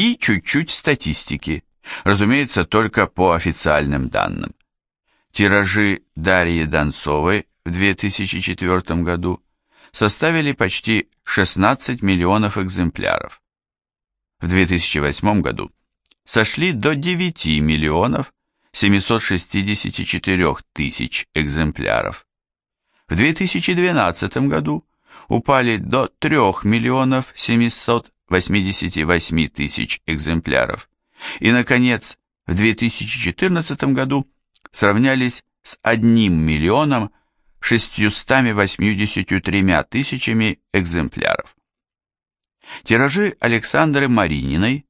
и чуть-чуть статистики, разумеется, только по официальным данным. Тиражи Дарьи Донцовой в 2004 году составили почти 16 миллионов экземпляров. В 2008 году сошли до 9 миллионов 764 тысяч экземпляров. В 2012 году упали до 3 миллионов 788 тысяч экземпляров. И, наконец, в 2014 году сравнялись с 1 миллионом 683 тысячами экземпляров. Тиражи Александры Марининой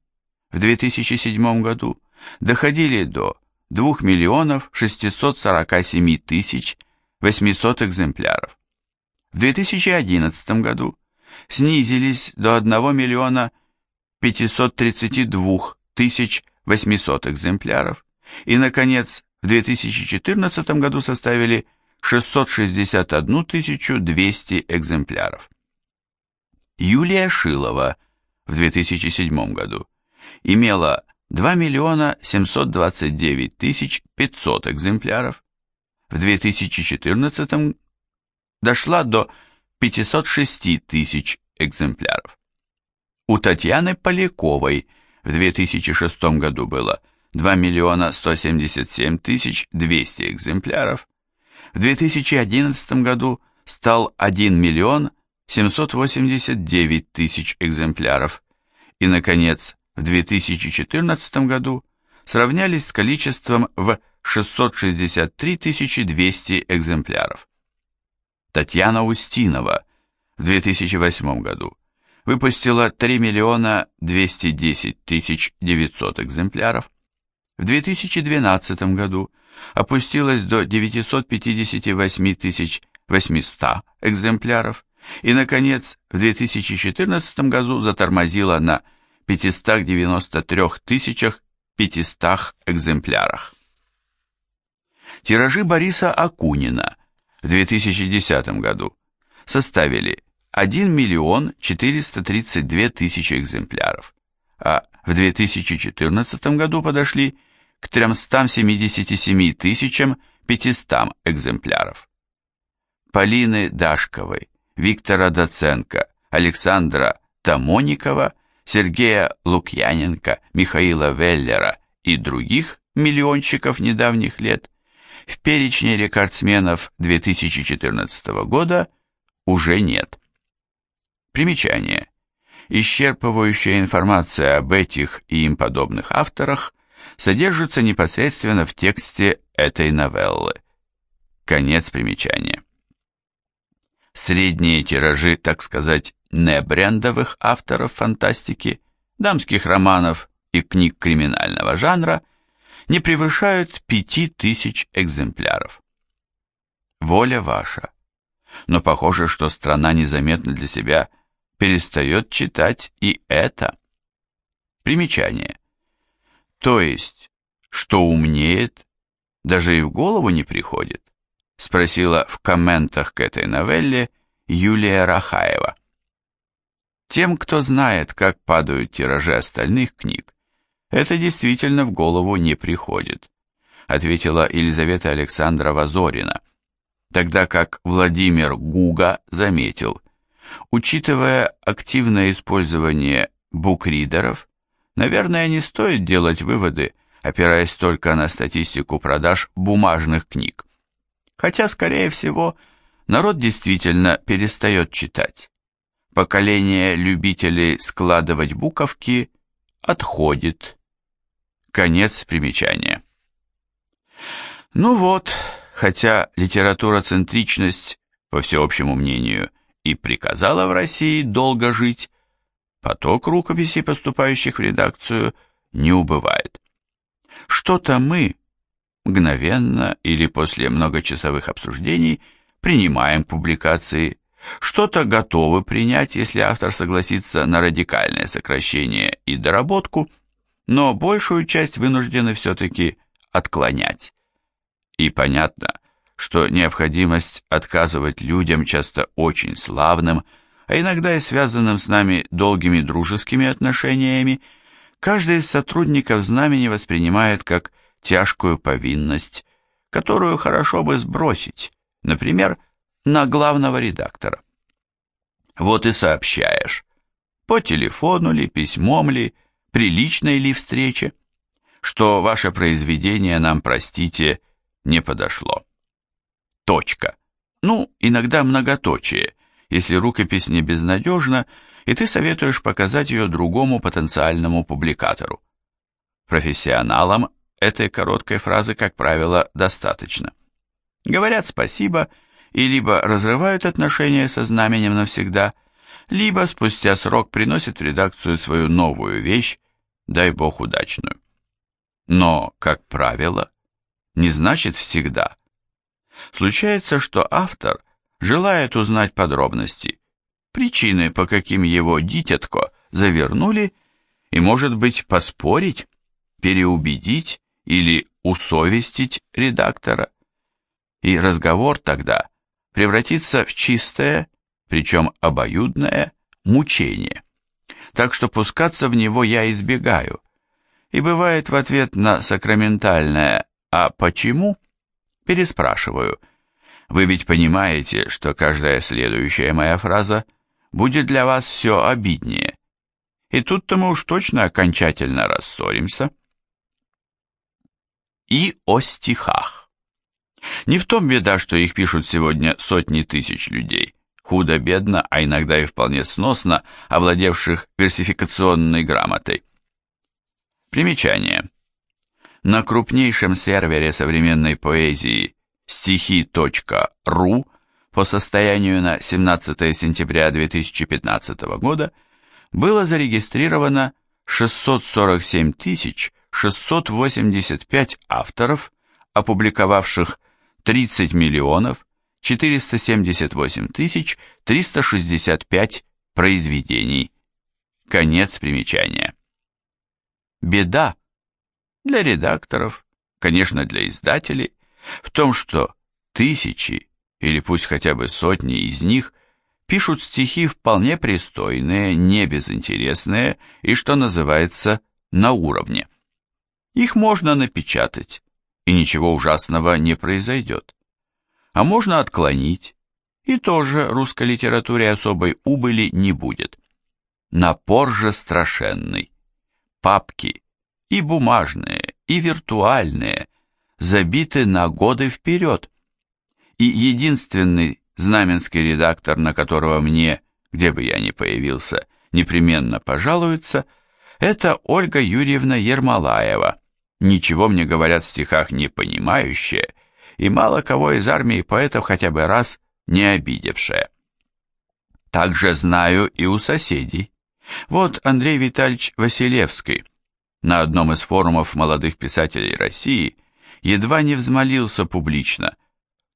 в 2007 году доходили до 2 миллионов 647 тысяч 800 экземпляров. В 2011 году снизились до 1 миллиона 532 тысяч 800 экземпляров и, наконец, в 2014 году составили 661 200 экземпляров. Юлия Шилова в 2007 году имела 2 миллиона 729 тысяч 500 экземпляров, в 2014 дошла до 506 тысяч экземпляров. У Татьяны Поляковой в 2006 году было 2 миллиона 177 тысяч 200 экземпляров, в 2011 году стал 1 миллион 789 тысяч экземпляров и, наконец, в 2014 году сравнялись с количеством в 663 200 экземпляров. Татьяна Устинова в 2008 году выпустила 3 миллиона 210 тысяч 900 экземпляров, в 2012 году опустилась до 958 тысяч 800 экземпляров и, наконец, в 2014 году затормозила на 593 тысячах 500 экземплярах. Тиражи Бориса Акунина в 2010 году составили 1 миллион 432 тысячи экземпляров, а в 2014 году подошли к 377 тысячам 500 экземпляров. Полины Дашковой, Виктора Доценко, Александра Тамоникова, Сергея Лукьяненко, Михаила Веллера и других миллионщиков недавних лет в перечне рекордсменов 2014 года уже нет. Примечание. Исчерпывающая информация об этих и им подобных авторах содержится непосредственно в тексте этой новеллы. Конец примечания. Средние тиражи, так сказать, небрендовых авторов фантастики, дамских романов и книг криминального жанра не превышают пяти тысяч экземпляров. Воля ваша. Но похоже, что страна незаметно для себя перестает читать и это. Примечание. То есть, что умнеет, даже и в голову не приходит, спросила в комментах к этой новелле Юлия Рахаева. Тем, кто знает, как падают тиражи остальных книг, это действительно в голову не приходит, ответила Елизавета Александрова Зорина, тогда как Владимир Гуга заметил, учитывая активное использование букридеров, Наверное, не стоит делать выводы, опираясь только на статистику продаж бумажных книг. Хотя, скорее всего, народ действительно перестает читать. Поколение любителей складывать буковки отходит. Конец примечания. Ну вот, хотя литература-центричность, по всеобщему мнению, и приказала в России долго жить, Поток рукописей, поступающих в редакцию, не убывает. Что-то мы, мгновенно или после многочасовых обсуждений, принимаем публикации, что-то готовы принять, если автор согласится на радикальное сокращение и доработку, но большую часть вынуждены все-таки отклонять. И понятно, что необходимость отказывать людям, часто очень славным, а иногда и связанным с нами долгими дружескими отношениями, каждый из сотрудников знамени воспринимает как тяжкую повинность, которую хорошо бы сбросить, например, на главного редактора. Вот и сообщаешь, по телефону ли, письмом ли, приличной ли встрече, что ваше произведение нам, простите, не подошло. Точка. Ну, иногда многоточие, если рукопись не безнадежна, и ты советуешь показать ее другому потенциальному публикатору. Профессионалам этой короткой фразы, как правило, достаточно. Говорят спасибо и либо разрывают отношения со знаменем навсегда, либо спустя срок приносят в редакцию свою новую вещь, дай бог удачную. Но, как правило, не значит всегда. Случается, что автор желает узнать подробности, причины, по каким его дитятко завернули, и, может быть, поспорить, переубедить или усовестить редактора. И разговор тогда превратится в чистое, причем обоюдное, мучение. Так что пускаться в него я избегаю. И бывает в ответ на сакраментальное «а почему?» переспрашиваю. Вы ведь понимаете, что каждая следующая моя фраза будет для вас все обиднее. И тут-то мы уж точно окончательно рассоримся. И о стихах. Не в том беда, что их пишут сегодня сотни тысяч людей, худо-бедно, а иногда и вполне сносно, овладевших версификационной грамотой. Примечание. На крупнейшем сервере современной поэзии стихи.ру по состоянию на 17 сентября 2015 года было зарегистрировано 647 685 авторов, опубликовавших 30 миллионов 478 тысяч 365 произведений. Конец примечания. Беда для редакторов, конечно, для издателей, в том, что тысячи или пусть хотя бы сотни из них пишут стихи вполне пристойные, не безинтересные и, что называется, на уровне. Их можно напечатать, и ничего ужасного не произойдет. А можно отклонить, и тоже русской литературе особой убыли не будет. Напор же страшенный. Папки, и бумажные, и виртуальные, забиты на годы вперед. И единственный знаменский редактор, на которого мне, где бы я ни появился, непременно пожалуется, это Ольга Юрьевна Ермолаева, ничего мне говорят в стихах не понимающая и мало кого из армии поэтов хотя бы раз не обидевшая. Также знаю и у соседей. Вот Андрей Витальевич Василевский на одном из форумов молодых писателей России едва не взмолился публично.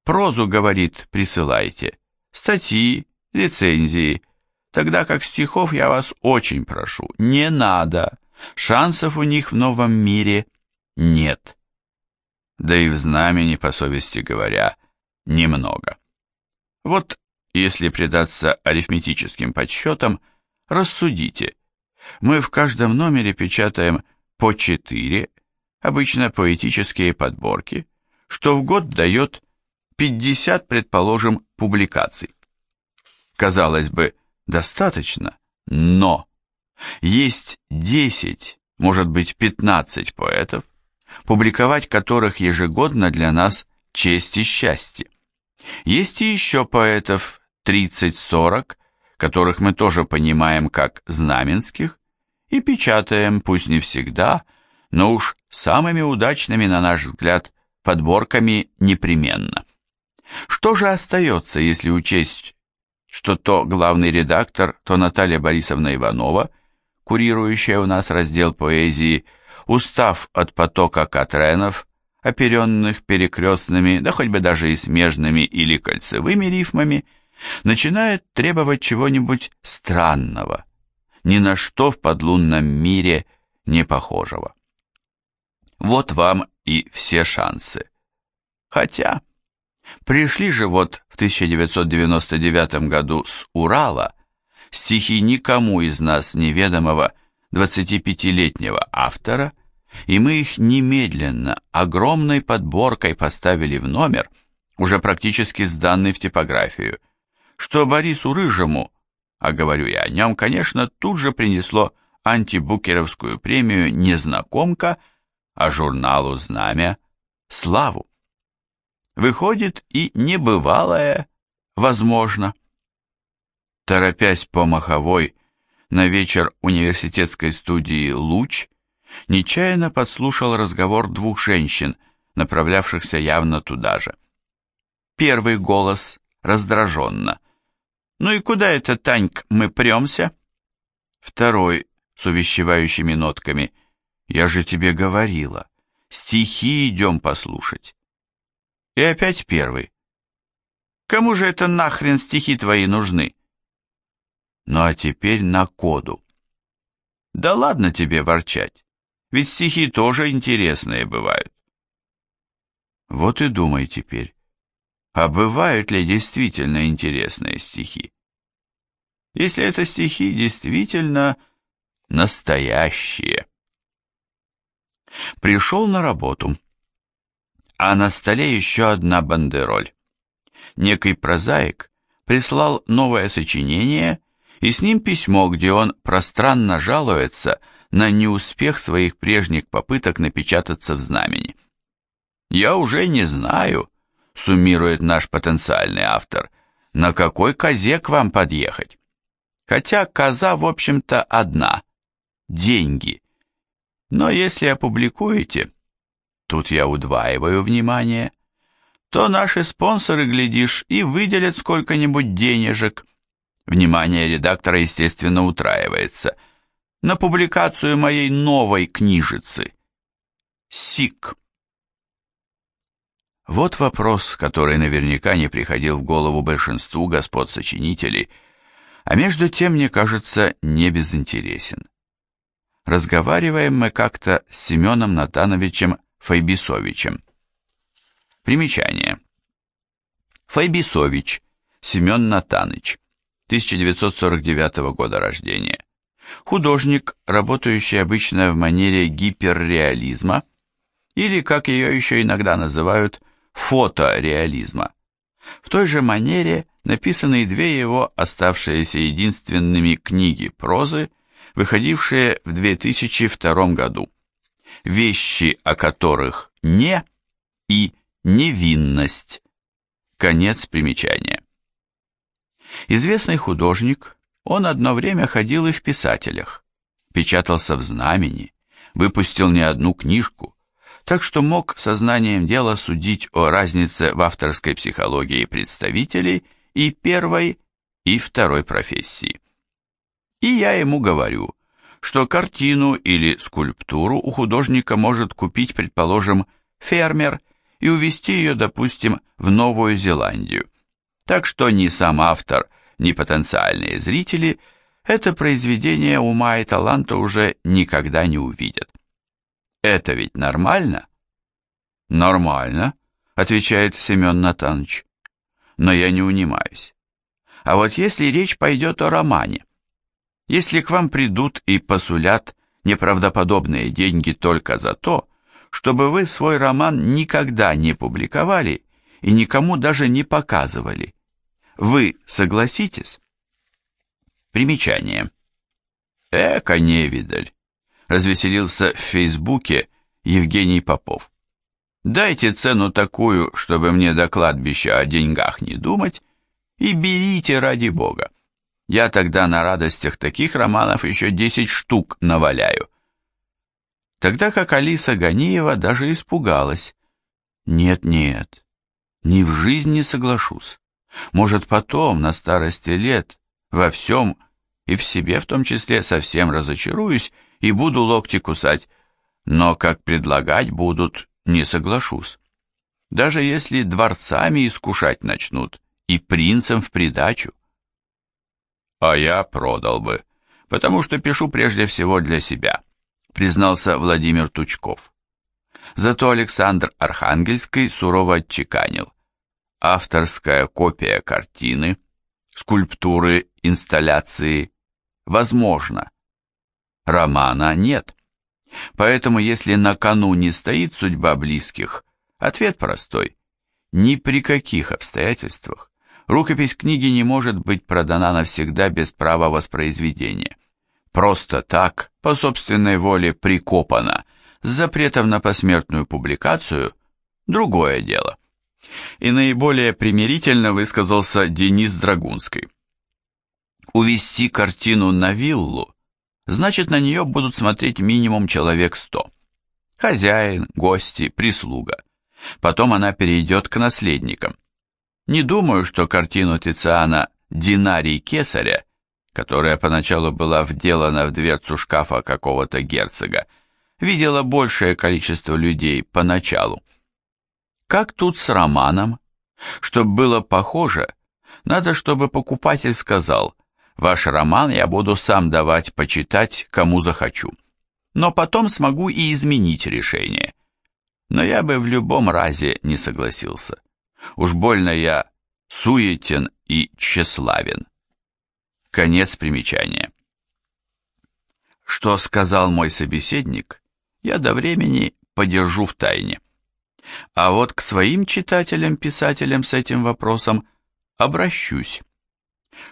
Прозу, говорит, присылайте, статьи, рецензии, тогда как стихов я вас очень прошу, не надо, шансов у них в новом мире нет. Да и в знамени, по совести говоря, немного. Вот, если предаться арифметическим подсчетам, рассудите. Мы в каждом номере печатаем по четыре, обычно поэтические подборки, что в год дает 50, предположим, публикаций. Казалось бы, достаточно, но есть 10, может быть 15 поэтов, публиковать которых ежегодно для нас честь и счастье. Есть и еще поэтов 30-40, которых мы тоже понимаем как знаменских, и печатаем, пусть не всегда, но уж самыми удачными, на наш взгляд, подборками непременно. Что же остается, если учесть, что то главный редактор, то Наталья Борисовна Иванова, курирующая у нас раздел поэзии, устав от потока катренов, оперенных перекрестными, да хоть бы даже и смежными или кольцевыми рифмами, начинает требовать чего-нибудь странного, ни на что в подлунном мире не похожего. Вот вам и все шансы. Хотя, пришли же вот в 1999 году с Урала стихи никому из нас неведомого 25-летнего автора, и мы их немедленно, огромной подборкой поставили в номер, уже практически сданный в типографию, что Борису Рыжему, а говорю я о нем, конечно, тут же принесло антибукеровскую премию «Незнакомка», а журналу «Знамя» — славу. Выходит и небывалое возможно. Торопясь по маховой на вечер университетской студии «Луч», нечаянно подслушал разговор двух женщин, направлявшихся явно туда же. Первый голос раздраженно. «Ну и куда это, Таньк, мы премся?» Второй, с увещевающими нотками. «Я же тебе говорила, стихи идем послушать». И опять первый. «Кому же это нахрен стихи твои нужны?» Ну а теперь на коду. Да ладно тебе ворчать, ведь стихи тоже интересные бывают. Вот и думай теперь, а бывают ли действительно интересные стихи? Если это стихи действительно настоящие. Пришел на работу, а на столе еще одна бандероль. Некий прозаик прислал новое сочинение и с ним письмо, где он пространно жалуется на неуспех своих прежних попыток напечататься в знамени. «Я уже не знаю», — суммирует наш потенциальный автор, «на какой козе к вам подъехать. Хотя коза, в общем-то, одна — деньги. Но если опубликуете, тут я удваиваю внимание, то наши спонсоры, глядишь, и выделят сколько-нибудь денежек» Внимание редактора, естественно, утраивается. На публикацию моей новой книжицы. СИК. Вот вопрос, который наверняка не приходил в голову большинству господ сочинителей, а между тем, мне кажется, не безинтересен. Разговариваем мы как-то с Семеном Натановичем Файбисовичем. Примечание. Файбисович Семен Натаныч 1949 года рождения. Художник, работающий обычно в манере гиперреализма, или, как ее еще иногда называют, фотореализма. В той же манере написаны две его оставшиеся единственными книги прозы, выходившие в 2002 году. «Вещи, о которых не» и «Невинность». Конец примечания. Известный художник, он одно время ходил и в писателях, печатался в знамени, выпустил не одну книжку, так что мог сознанием дела судить о разнице в авторской психологии представителей и первой, и второй профессии. И я ему говорю, что картину или скульптуру у художника может купить, предположим, фермер и увезти ее, допустим, в Новую Зеландию так что ни сам автор, ни потенциальные зрители это произведение ума и таланта уже никогда не увидят. Это ведь нормально? Нормально, отвечает Семен Натанович. Но я не унимаюсь. А вот если речь пойдет о романе, если к вам придут и посулят неправдоподобные деньги только за то, чтобы вы свой роман никогда не публиковали и никому даже не показывали, вы согласитесь? Примечание. Эка невидаль. Развеселился в Фейсбуке Евгений Попов. Дайте цену такую, чтобы мне до кладбища о деньгах не думать, и берите ради бога. Я тогда на радостях таких романов еще десять штук наваляю. Тогда как Алиса Ганиева даже испугалась. Нет-нет, ни в жизнь не соглашусь. Может, потом, на старости лет, во всем и в себе в том числе совсем разочаруюсь и буду локти кусать, но как предлагать будут, не соглашусь. Даже если дворцами искушать начнут и принцем в придачу. А я продал бы, потому что пишу прежде всего для себя, признался Владимир Тучков. Зато Александр Архангельский сурово отчеканил авторская копия картины, скульптуры, инсталляции возможно. романа нет. Поэтому, если на кону не стоит судьба близких, ответ простой. Ни при каких обстоятельствах рукопись книги не может быть продана навсегда без права воспроизведения. Просто так, по собственной воле прикопана, с запретом на посмертную публикацию – другое дело. И наиболее примирительно высказался Денис Драгунский. Увести картину на виллу значит на нее будут смотреть минимум человек сто. Хозяин, гости, прислуга. Потом она перейдет к наследникам. Не думаю, что картину Тициана «Динарий кесаря», которая поначалу была вделана в дверцу шкафа какого-то герцога, видела большее количество людей поначалу. Как тут с романом? Чтобы было похоже, надо, чтобы покупатель сказал, ваш роман я буду сам давать почитать, кому захочу. Но потом смогу и изменить решение. Но я бы в любом разе не согласился. Уж больно я суетен и тщеславен. Конец примечания. Что сказал мой собеседник, я до времени подержу в тайне. А вот к своим читателям-писателям с этим вопросом обращусь.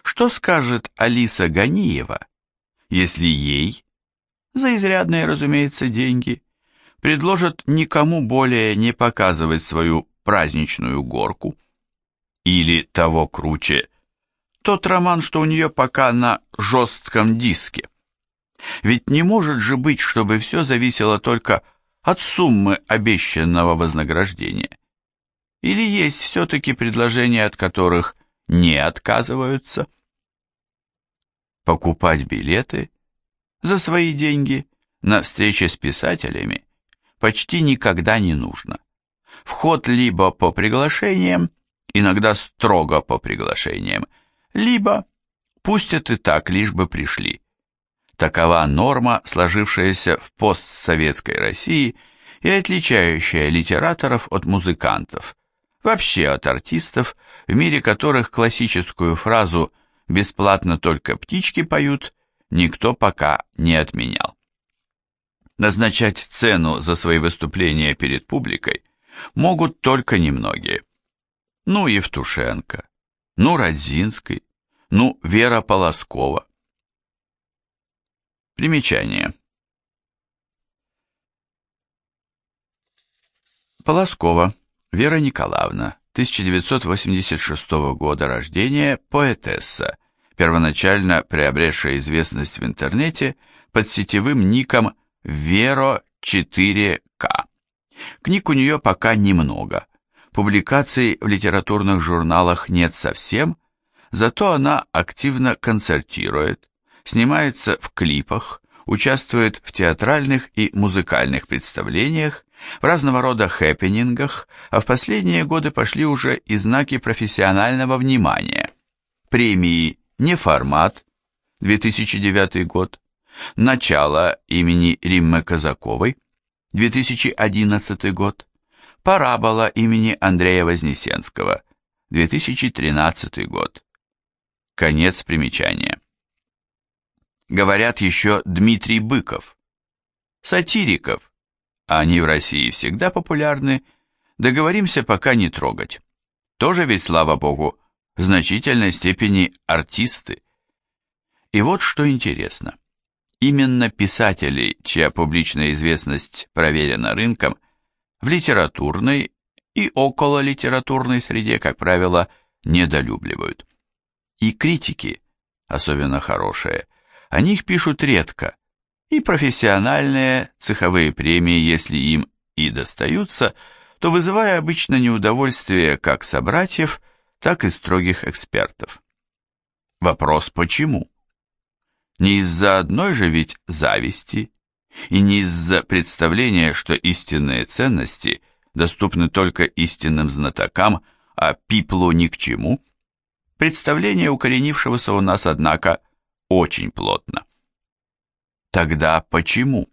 Что скажет Алиса Ганиева, если ей, за изрядные, разумеется, деньги, предложат никому более не показывать свою праздничную горку? Или, того круче, тот роман, что у нее пока на жестком диске? Ведь не может же быть, чтобы все зависело только от суммы обещанного вознаграждения? Или есть все-таки предложения, от которых не отказываются? Покупать билеты за свои деньги на встречи с писателями почти никогда не нужно. Вход либо по приглашениям, иногда строго по приглашениям, либо пустят и так, лишь бы пришли. Такова норма, сложившаяся в постсоветской России и отличающая литераторов от музыкантов, вообще от артистов, в мире которых классическую фразу «бесплатно только птички поют» никто пока не отменял. Назначать цену за свои выступления перед публикой могут только немногие. Ну, Евтушенко, ну, Родзинский, ну, Вера Полоскова. Примечание. Полоскова Вера Николаевна, 1986 года рождения, поэтесса, первоначально приобретшая известность в интернете под сетевым ником Веро4К. Книг у нее пока немного. Публикаций в литературных журналах нет совсем, зато она активно концертирует, снимается в клипах, участвует в театральных и музыкальных представлениях, в разного рода хэппенингах, а в последние годы пошли уже и знаки профессионального внимания. Премии «Неформат» 2009 год, «Начало» имени Риммы Казаковой 2011 год, «Парабола» имени Андрея Вознесенского 2013 год. Конец примечания говорят еще Дмитрий Быков. Сатириков, а они в России всегда популярны, договоримся пока не трогать. Тоже ведь, слава богу, в значительной степени артисты. И вот что интересно. Именно писателей, чья публичная известность проверена рынком, в литературной и около литературной среде, как правило, недолюбливают. И критики, особенно хорошие, о них пишут редко, и профессиональные цеховые премии, если им и достаются, то вызывая обычно неудовольствие как собратьев, так и строгих экспертов. Вопрос почему? Не из-за одной же ведь зависти, и не из-за представления, что истинные ценности доступны только истинным знатокам, а пиплу ни к чему. Представление укоренившегося у нас, однако, – очень плотно. Тогда почему?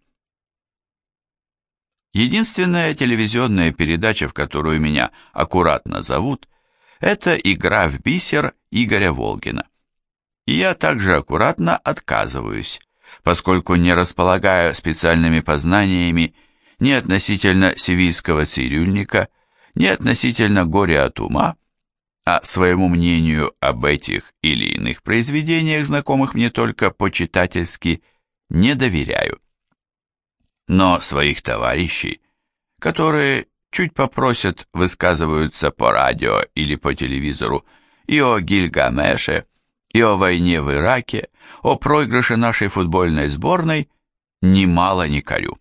Единственная телевизионная передача, в которую меня аккуратно зовут, это «Игра в бисер» Игоря Волгина. И я также аккуратно отказываюсь, поскольку не располагаю специальными познаниями ни относительно сивийского цирюльника, ни относительно горя от ума, а своему мнению об этих или иных произведениях, знакомых мне только по-читательски, не доверяю. Но своих товарищей, которые чуть попросят, высказываются по радио или по телевизору и о Гильгамеше, и о войне в Ираке, о проигрыше нашей футбольной сборной, немало не корю.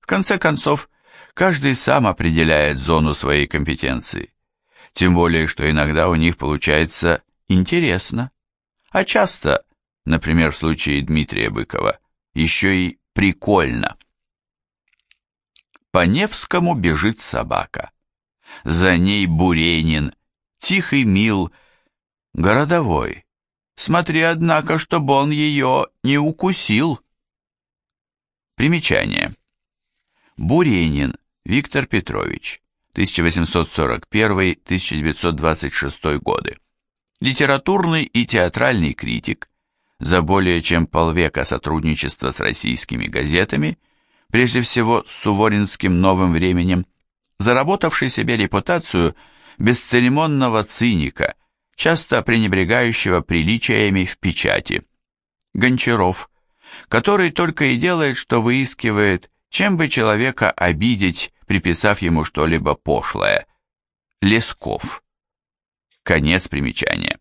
В конце концов, каждый сам определяет зону своей компетенции. Тем более, что иногда у них получается интересно, а часто, например, в случае Дмитрия Быкова, еще и прикольно. По Невскому бежит собака. За ней Буренин, тихий мил, городовой. Смотри, однако, чтобы он ее не укусил. Примечание. Буренин Виктор Петрович, 1841-1926 годы. Литературный и театральный критик, за более чем полвека сотрудничества с российскими газетами, прежде всего с Суворинским «Новым временем», заработавший себе репутацию бесцеремонного циника, часто пренебрегающего приличиями в печати. Гончаров, который только и делает, что выискивает, чем бы человека обидеть, приписав ему что-либо пошлое. Лесков. Конец примечания.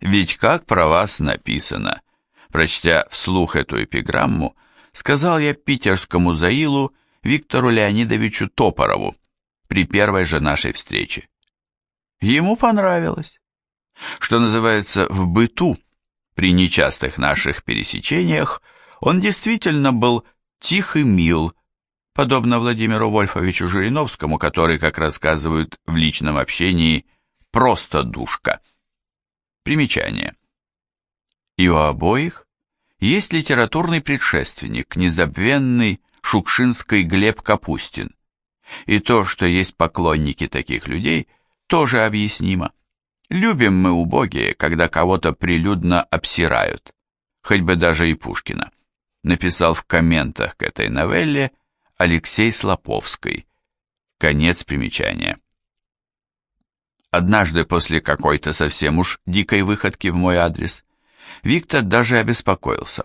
Ведь как про вас написано, прочтя вслух эту эпиграмму, сказал я питерскому Заилу Виктору Леонидовичу Топорову при первой же нашей встрече. Ему понравилось. Что называется, в быту, при нечастых наших пересечениях, он действительно был тих и мил, подобно Владимиру Вольфовичу Жириновскому, который, как рассказывают в личном общении, просто душка. Примечание. И у обоих есть литературный предшественник, незабвенный Шукшинский Глеб Капустин. И то, что есть поклонники таких людей, тоже объяснимо. Любим мы убогие, когда кого-то прилюдно обсирают, хоть бы даже и Пушкина. Написал в комментах к этой новелле Алексей Слоповский. Конец примечания. Однажды после какой-то совсем уж дикой выходки в мой адрес, Виктор даже обеспокоился.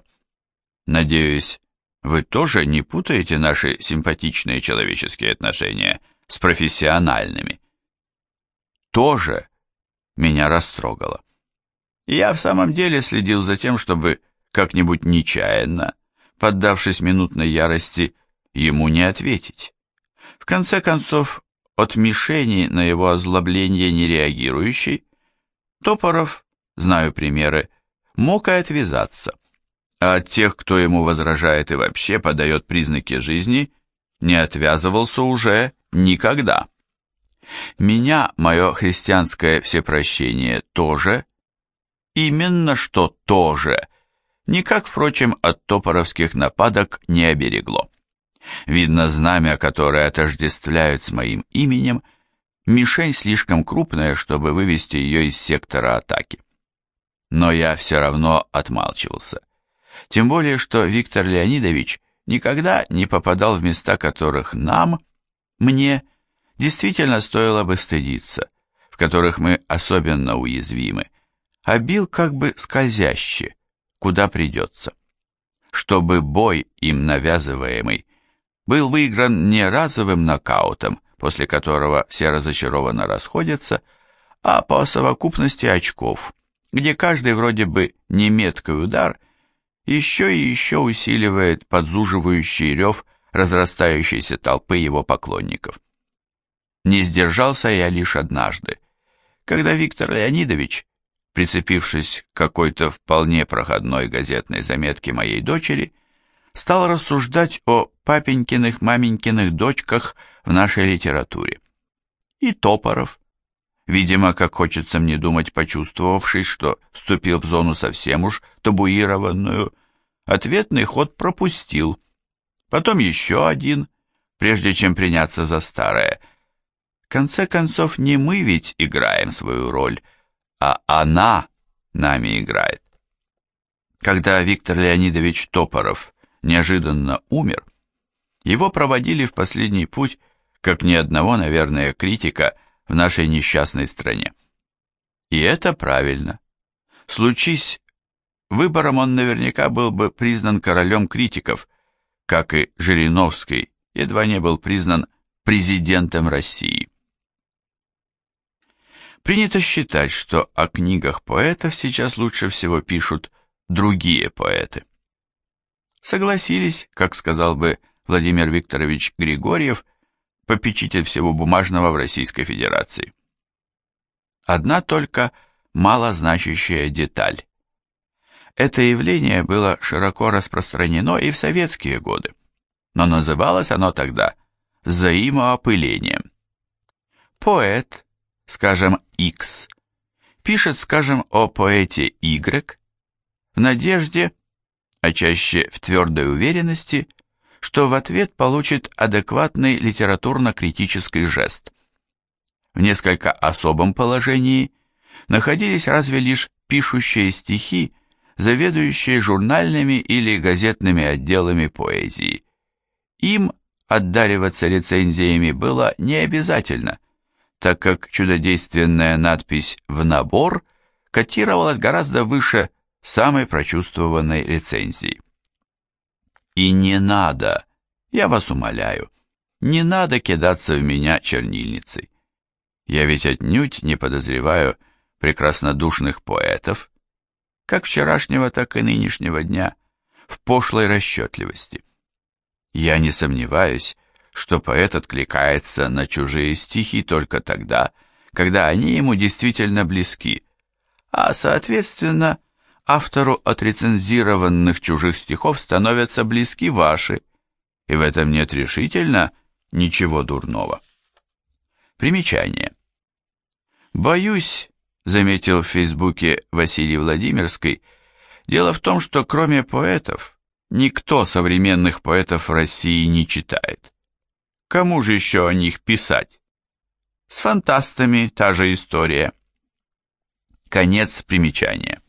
Надеюсь, вы тоже не путаете наши симпатичные человеческие отношения с профессиональными? Тоже меня растрогало. Я в самом деле следил за тем, чтобы как-нибудь нечаянно, поддавшись минутной ярости, ему не ответить. В конце концов, от мишени на его озлобление не реагирующий, Топоров, знаю примеры, мог и отвязаться, а от тех, кто ему возражает и вообще подает признаки жизни, не отвязывался уже никогда. Меня мое христианское всепрощение тоже, именно что тоже, никак, впрочем, от топоровских нападок не оберегло. Видно, знамя, которое отождествляют с моим именем, мишень слишком крупная, чтобы вывести ее из сектора атаки. Но я все равно отмалчивался. Тем более, что Виктор Леонидович никогда не попадал в места, которых нам, мне, действительно стоило бы стыдиться, в которых мы особенно уязвимы, а бил как бы скользяще, куда придется. Чтобы бой, им навязываемый, был выигран не разовым нокаутом, после которого все разочарованно расходятся, а по совокупности очков, где каждый вроде бы неметкий удар еще и еще усиливает подзуживающий рев разрастающейся толпы его поклонников. Не сдержался я лишь однажды, когда Виктор Леонидович, прицепившись к какой-то вполне проходной газетной заметке моей дочери, стал рассуждать о папенькиных, маменькиных дочках в нашей литературе. И Топоров, видимо, как хочется мне думать, почувствовавший, что вступил в зону совсем уж табуированную, ответный ход пропустил. Потом еще один, прежде чем приняться за старое. В конце концов, не мы ведь играем свою роль, а она нами играет. Когда Виктор Леонидович Топоров неожиданно умер, его проводили в последний путь, как ни одного, наверное, критика в нашей несчастной стране. И это правильно. Случись, выбором он наверняка был бы признан королем критиков, как и Жириновский едва не был признан президентом России. Принято считать, что о книгах поэтов сейчас лучше всего пишут другие поэты. Согласились, как сказал бы Владимир Викторович Григорьев, попечитель всего бумажного в Российской Федерации. Одна только малозначащая деталь. Это явление было широко распространено и в советские годы, но называлось оно тогда взаимоопылением. Поэт, скажем, X, пишет, скажем, о поэте Y, в надежде, а чаще в твердой уверенности, что в ответ получит адекватный литературно-критический жест. В несколько особом положении находились разве лишь пишущие стихи, заведующие журнальными или газетными отделами поэзии. Им отдариваться рецензиями было не обязательно, так как чудодейственная надпись «в набор» котировалась гораздо выше самой прочувствованной рецензии. И не надо, я вас умоляю, не надо кидаться в меня чернильницей. Я ведь отнюдь не подозреваю прекраснодушных поэтов, как вчерашнего, так и нынешнего дня, в пошлой расчетливости. Я не сомневаюсь, что поэт откликается на чужие стихи только тогда, когда они ему действительно близки, а, соответственно, автору отрецензированных чужих стихов становятся близки ваши, и в этом нет решительно ничего дурного. Примечание. Боюсь, заметил в Фейсбуке Василий Владимирский, дело в том, что кроме поэтов, никто современных поэтов в России не читает. Кому же еще о них писать? С фантастами та же история. Конец примечания.